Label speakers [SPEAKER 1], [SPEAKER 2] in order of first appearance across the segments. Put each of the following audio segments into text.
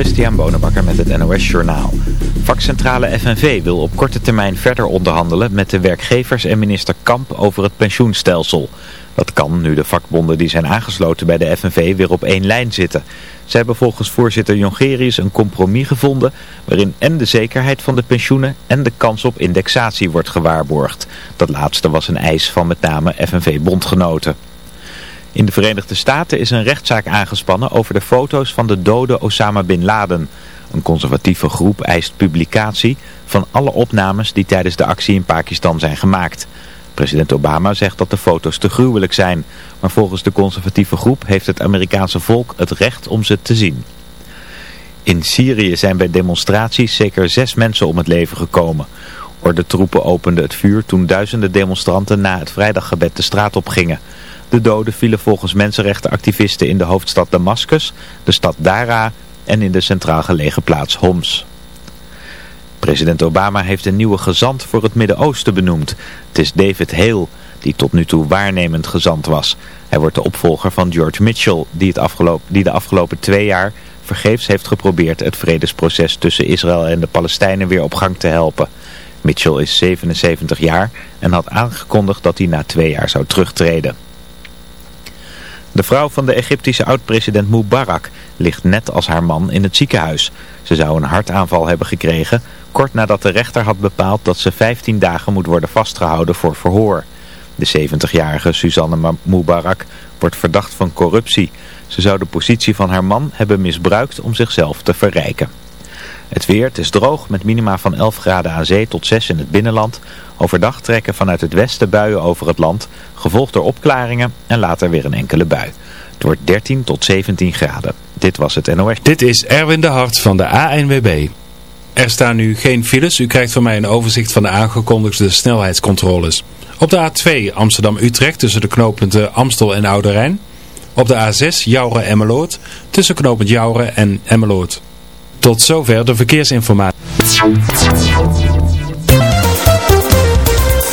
[SPEAKER 1] Christian Bonenbakker met het NOS Journaal. Vakcentrale FNV wil op korte termijn verder onderhandelen met de werkgevers en minister Kamp over het pensioenstelsel. Dat kan nu de vakbonden die zijn aangesloten bij de FNV weer op één lijn zitten. Ze hebben volgens voorzitter Jongerius een compromis gevonden waarin en de zekerheid van de pensioenen en de kans op indexatie wordt gewaarborgd. Dat laatste was een eis van met name FNV-bondgenoten. In de Verenigde Staten is een rechtszaak aangespannen over de foto's van de dode Osama Bin Laden. Een conservatieve groep eist publicatie van alle opnames die tijdens de actie in Pakistan zijn gemaakt. President Obama zegt dat de foto's te gruwelijk zijn. Maar volgens de conservatieve groep heeft het Amerikaanse volk het recht om ze te zien. In Syrië zijn bij demonstraties zeker zes mensen om het leven gekomen. troepen openden het vuur toen duizenden demonstranten na het vrijdaggebed de straat op gingen. De doden vielen volgens mensenrechtenactivisten in de hoofdstad Damascus, de stad Dara en in de centraal gelegen plaats Homs. President Obama heeft een nieuwe gezant voor het Midden-Oosten benoemd. Het is David Hale, die tot nu toe waarnemend gezant was. Hij wordt de opvolger van George Mitchell, die, het afgelopen, die de afgelopen twee jaar vergeefs heeft geprobeerd het vredesproces tussen Israël en de Palestijnen weer op gang te helpen. Mitchell is 77 jaar en had aangekondigd dat hij na twee jaar zou terugtreden. De vrouw van de Egyptische oud-president Mubarak ligt net als haar man in het ziekenhuis. Ze zou een hartaanval hebben gekregen, kort nadat de rechter had bepaald dat ze 15 dagen moet worden vastgehouden voor verhoor. De 70-jarige Suzanne Mubarak wordt verdacht van corruptie. Ze zou de positie van haar man hebben misbruikt om zichzelf te verrijken. Het weer, is droog met minima van 11 graden aan zee tot 6 in het binnenland. Overdag trekken vanuit het westen buien over het land, gevolgd door opklaringen en later weer een enkele bui. Het wordt 13 tot 17 graden. Dit was het NOS.
[SPEAKER 2] Dit is Erwin de Hart van de ANWB. Er staan nu geen files. U krijgt van mij een overzicht van de aangekondigde snelheidscontroles. Op de A2 Amsterdam-Utrecht tussen de knooppunten Amstel en Oude Op de A6 Jouren-Emmeloord tussen knooppunt Jouren en Emmeloord. Tot zover de verkeersinformatie.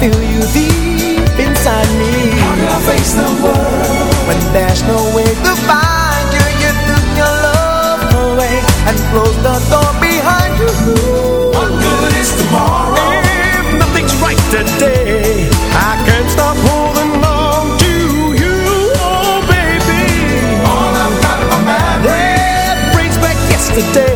[SPEAKER 3] Feel you deep inside me. How can I face the world. When there's no way to find you You took your love away And closed the door behind you. What good is tomorrow? If nothing's right today I can't stop holding on to you Oh baby. All I've got are memories That brings back yesterday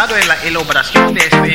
[SPEAKER 4] especializado en la elaboración de este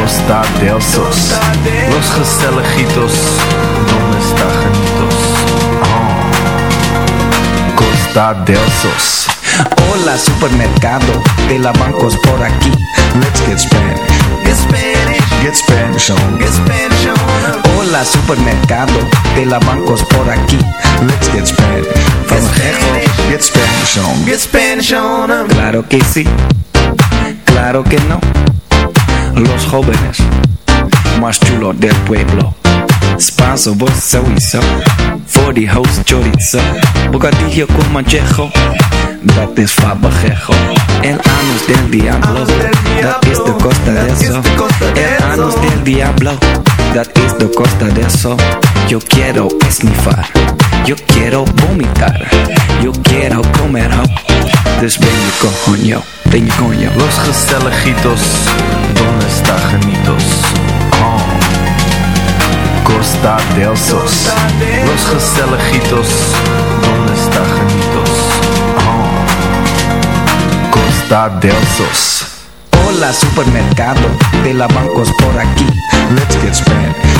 [SPEAKER 5] Costa del Sos. Los Gestelejitos, ¿dónde está Janitos? Oh. Costa del Sos.
[SPEAKER 6] Hola supermercado de la bancos por aquí. Let's get Spanish.
[SPEAKER 3] Get Spanish,
[SPEAKER 6] Get Spanish on.
[SPEAKER 3] get Spanish on.
[SPEAKER 6] Hola supermercado de la bancos por aquí. Let's get Spanish. From get Spanish on.
[SPEAKER 3] Get Spanish on 'em.
[SPEAKER 6] Claro que sí, claro que no. Los jóvenes más chulos del pueblo. Spanso, vos sowieso. Voor die host chorizo. Bocadillo con manchejo. Dat is fabajejo. El anus del diablo. Dat is de costa de eso. El anus del diablo. Dat is de costa de eso. Yo quiero esnifar. Yo quiero vomitar. Yo quiero comer ho. Dus ben je coño. Ben je coño.
[SPEAKER 5] Los Gestelejitos, ¿dónde está Janitos? Oh. Costa del Sos. Los Gestelejitos, ¿dónde está Janitos? Oh. Costa del Sos.
[SPEAKER 6] Hola supermercado de la bancos por aquí. Let's get Spanish.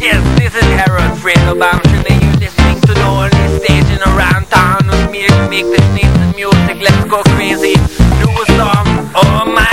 [SPEAKER 7] Yes, this is Harold Friedelbaum Surely you're listening to the only stage in around town With me, make this nice music. Let's go crazy. Do a song, oh my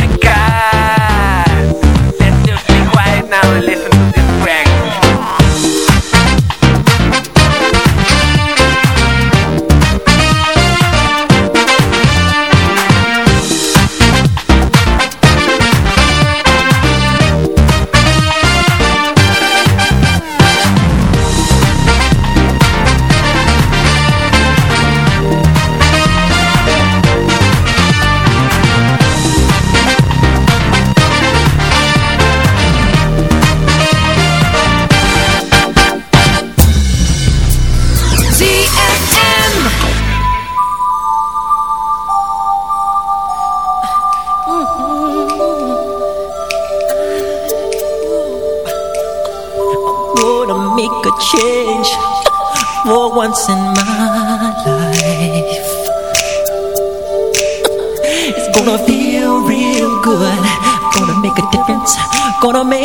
[SPEAKER 7] gonna
[SPEAKER 8] make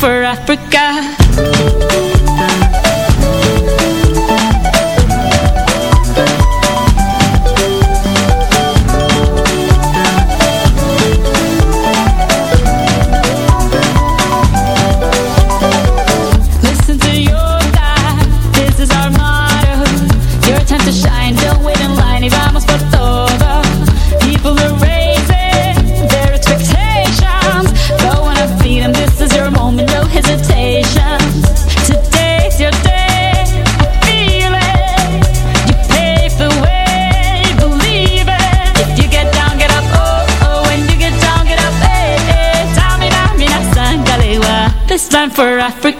[SPEAKER 8] for Africa. time for Africa.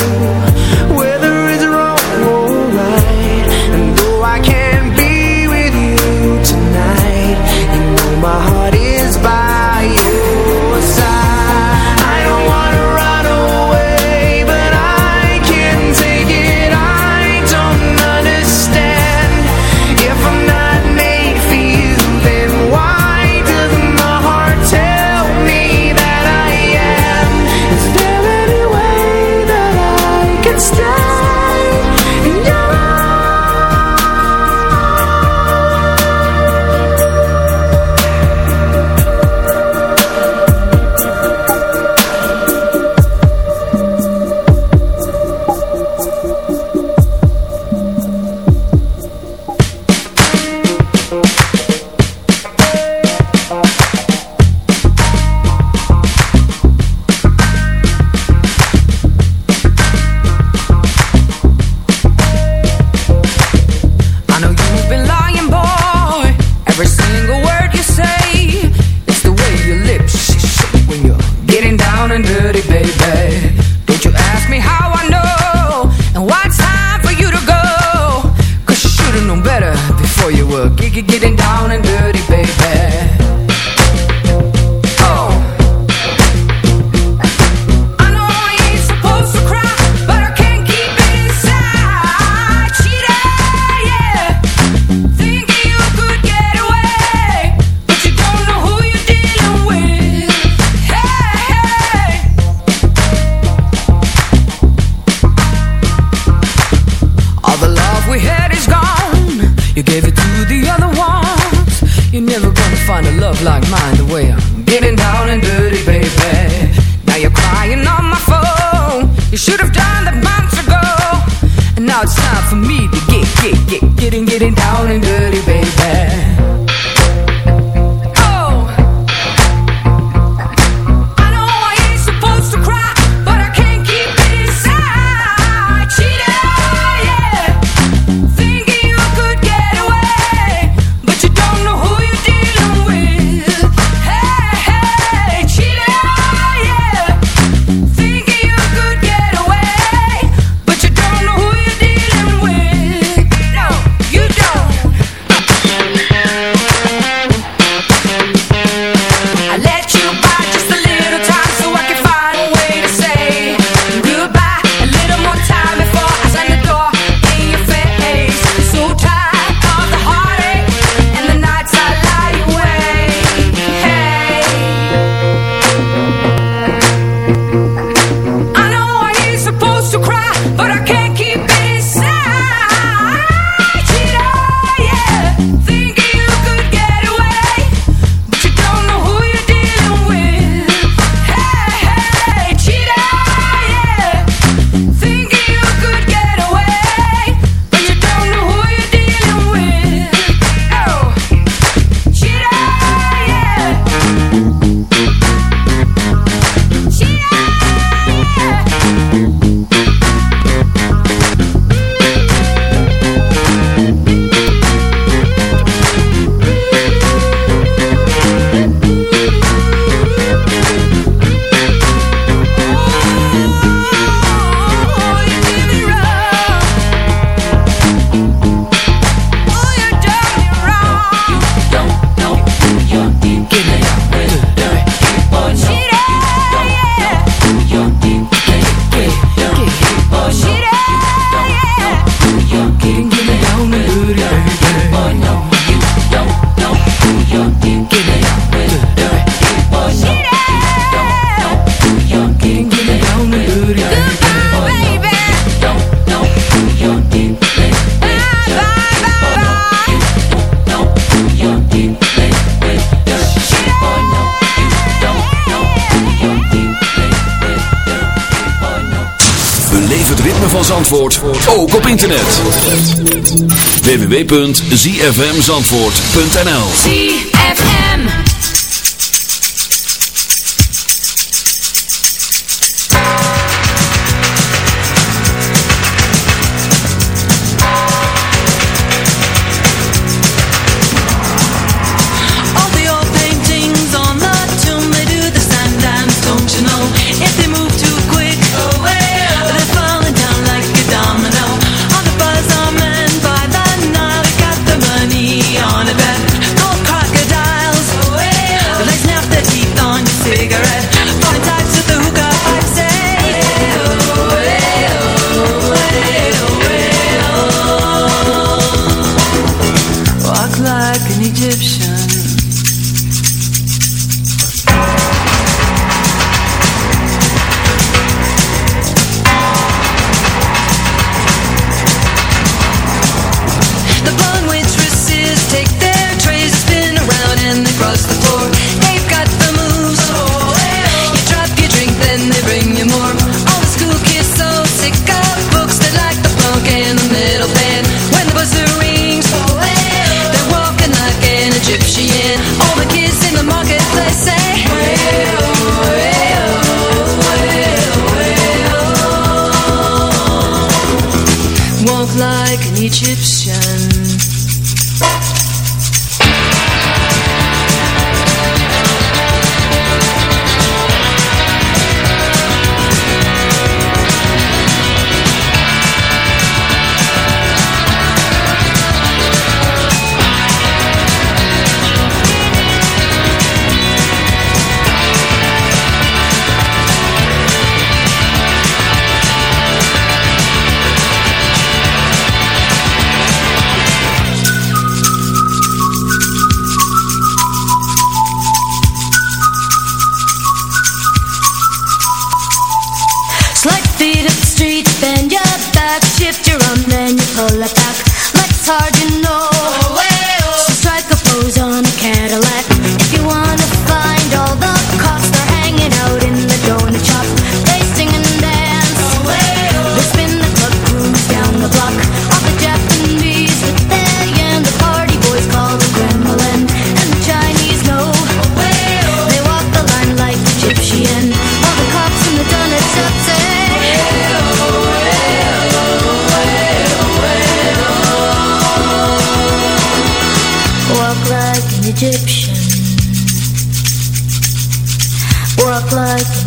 [SPEAKER 9] zfmzandvoort.nl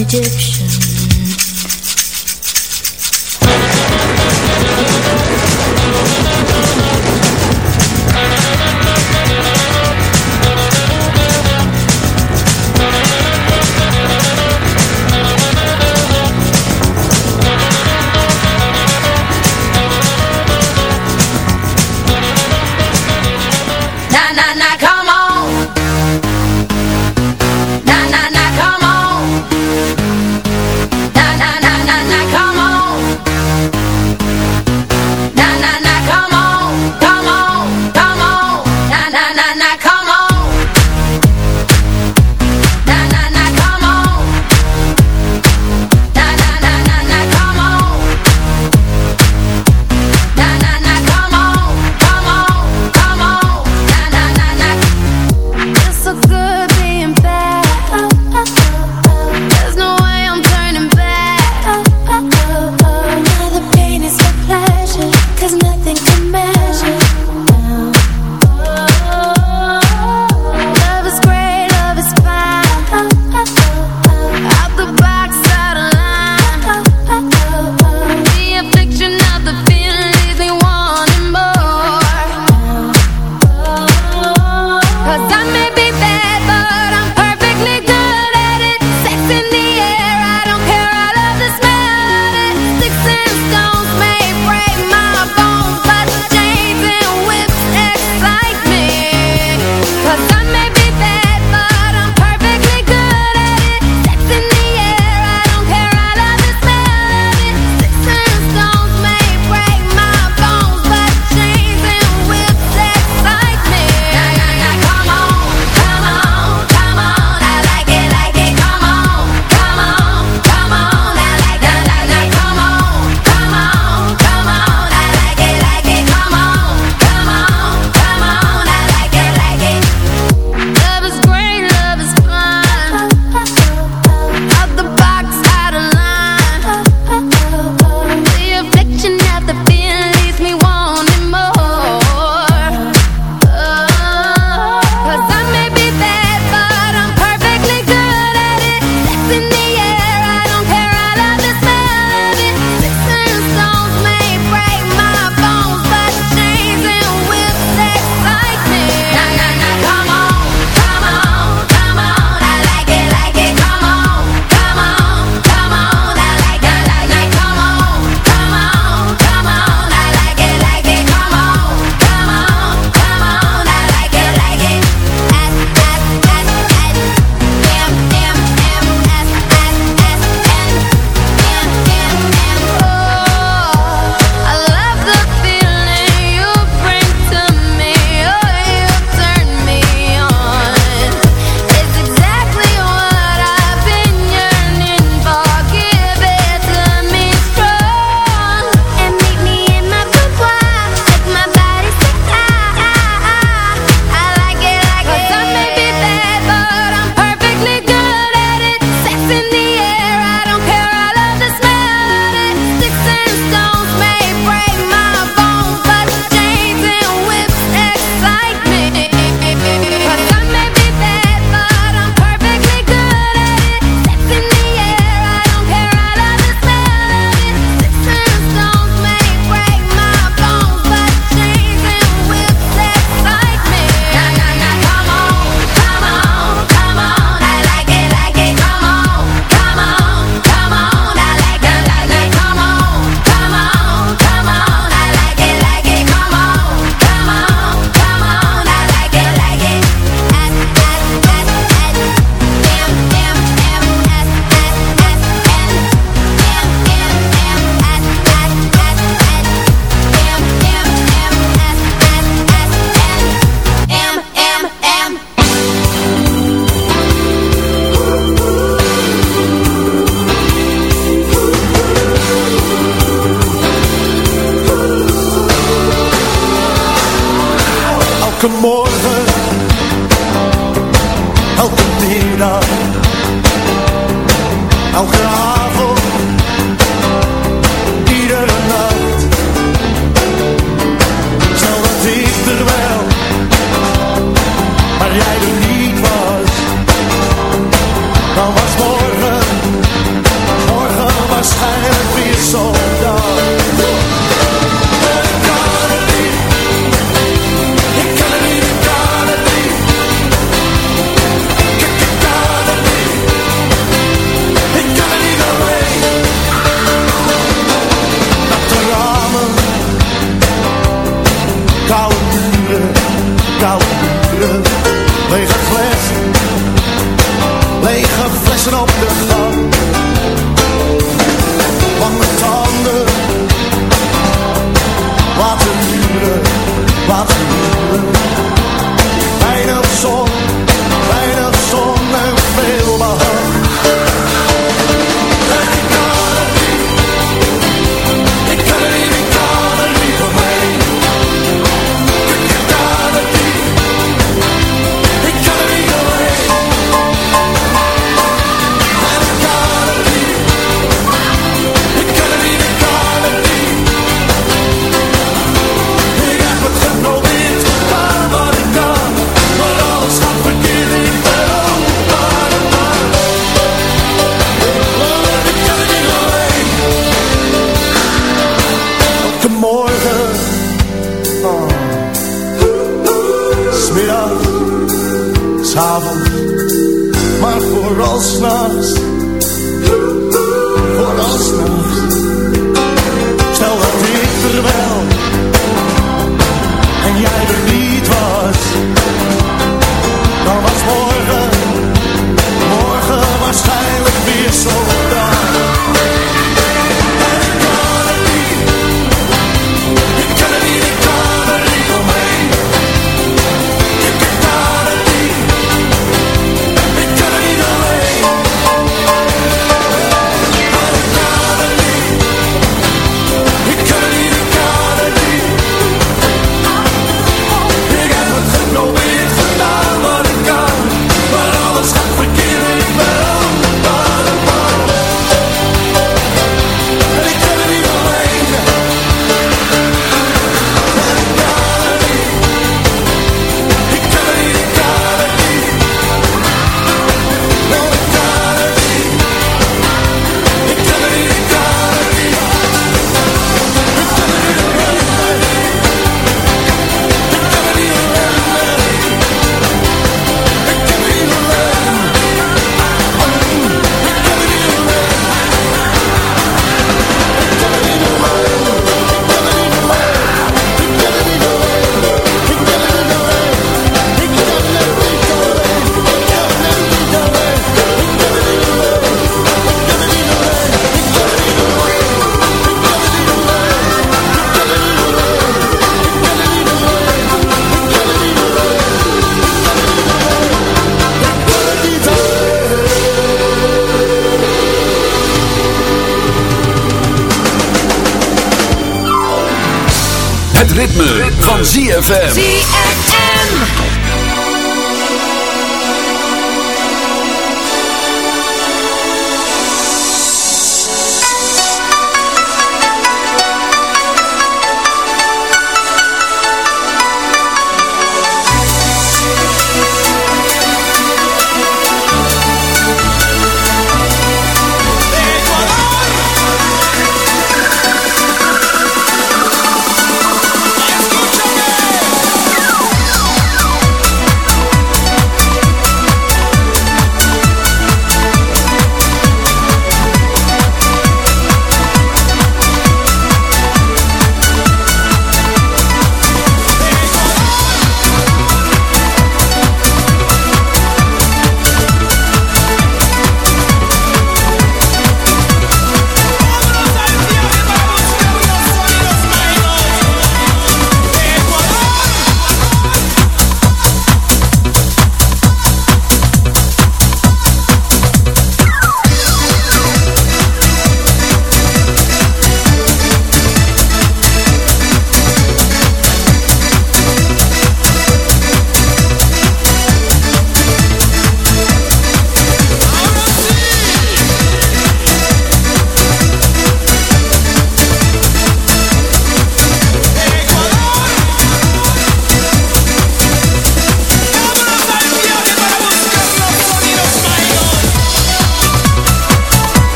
[SPEAKER 9] Egyptian.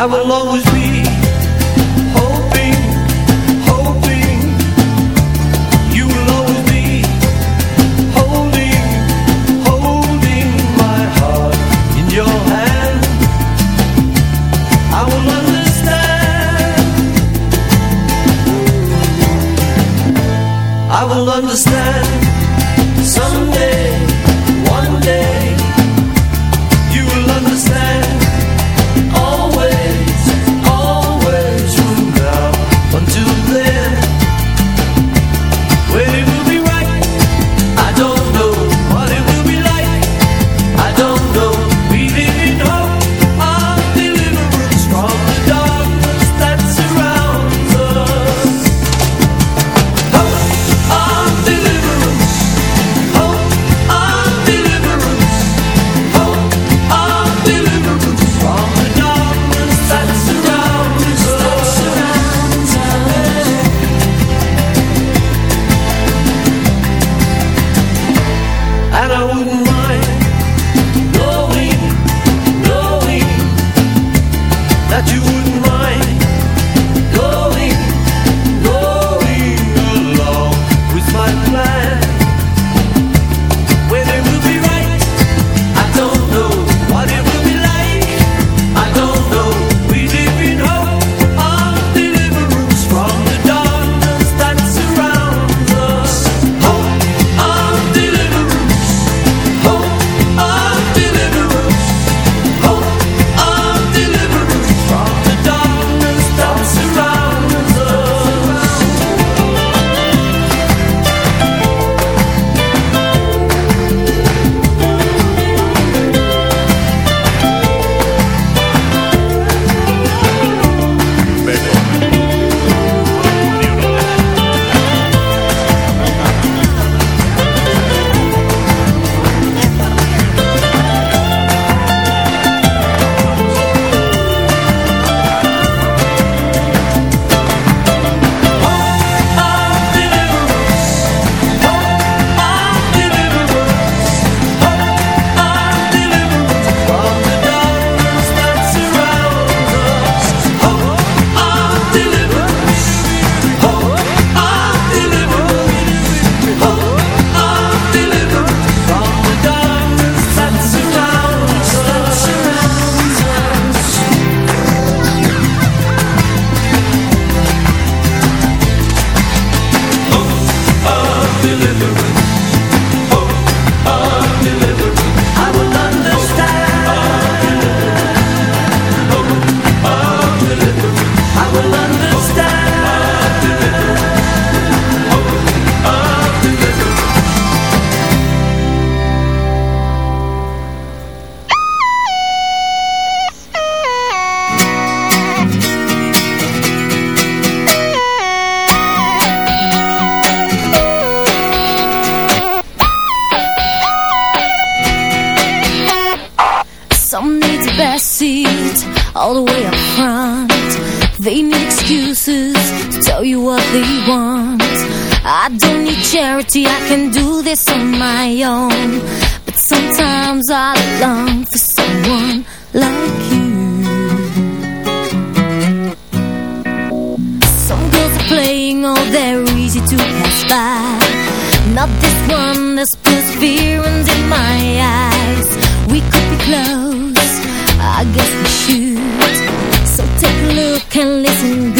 [SPEAKER 10] I will always best seats
[SPEAKER 11] all the way up front. They need excuses to tell you what they want. I don't need charity, I can do this on my own. But sometimes I long for someone like you. Some girls are playing, oh, they're easy to pass by. Not this one that spills fear in my eyes. We could be close can
[SPEAKER 10] listen